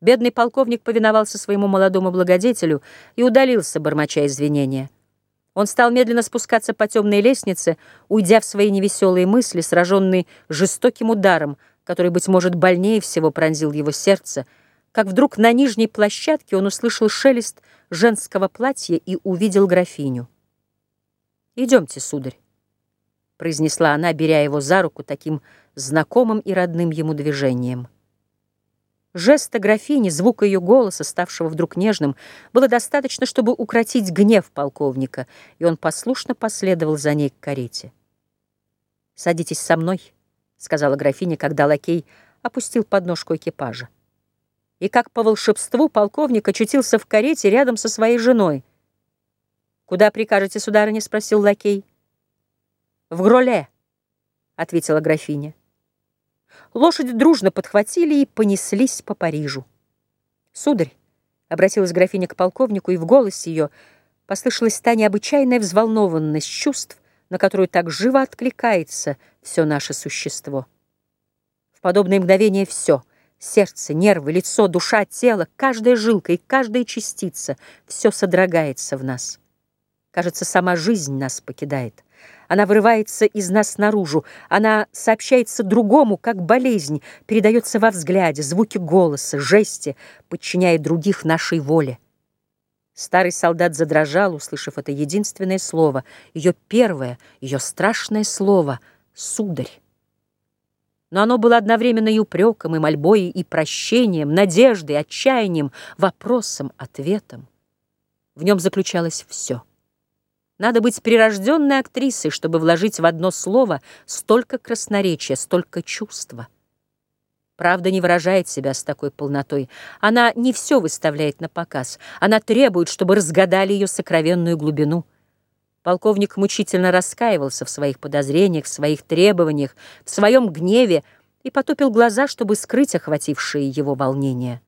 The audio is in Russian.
Бедный полковник повиновался своему молодому благодетелю и удалился, бормоча извинения. Он стал медленно спускаться по темной лестнице, уйдя в свои невеселые мысли, сраженный жестоким ударом, который, быть может, больнее всего пронзил его сердце, как вдруг на нижней площадке он услышал шелест женского платья и увидел графиню. «Идемте, сударь», — произнесла она, беря его за руку таким знакомым и родным ему движением. Жеста графини, звука ее голоса, ставшего вдруг нежным, было достаточно, чтобы укротить гнев полковника, и он послушно последовал за ней к карете. «Садитесь со мной», — сказала графиня, когда лакей опустил подножку экипажа. И как по волшебству полковник очутился в карете рядом со своей женой. «Куда прикажете, сударыня?» — спросил лакей. «В Гроле», — ответила графиня. Лошади дружно подхватили и понеслись по Парижу. «Сударь», — обратилась графиня к полковнику, и в голосе ее послышалась та необычайная взволнованность чувств, на которую так живо откликается все наше существо. В подобное мгновение все — сердце, нервы, лицо, душа, тело, каждая жилка и каждая частица — все содрогается в нас. Кажется, сама жизнь нас покидает. Она вырывается из нас наружу, она сообщается другому, как болезнь, передается во взгляде, звуки голоса, жесте, подчиняя других нашей воле. Старый солдат задрожал, услышав это единственное слово, ее первое, ее страшное слово — «сударь». Но оно было одновременно и упреком, и мольбой, и прощением, надеждой, отчаянием, вопросом, ответом. В нем заключалось все — надо быть прирожденной актрисой, чтобы вложить в одно слово столько красноречия, столько чувства. Правда не выражает себя с такой полнотой. Она не все выставляет на показ. Она требует, чтобы разгадали ее сокровенную глубину. Полковник мучительно раскаивался в своих подозрениях, в своих требованиях, в своем гневе и потупил глаза, чтобы скрыть охватившие его волнение.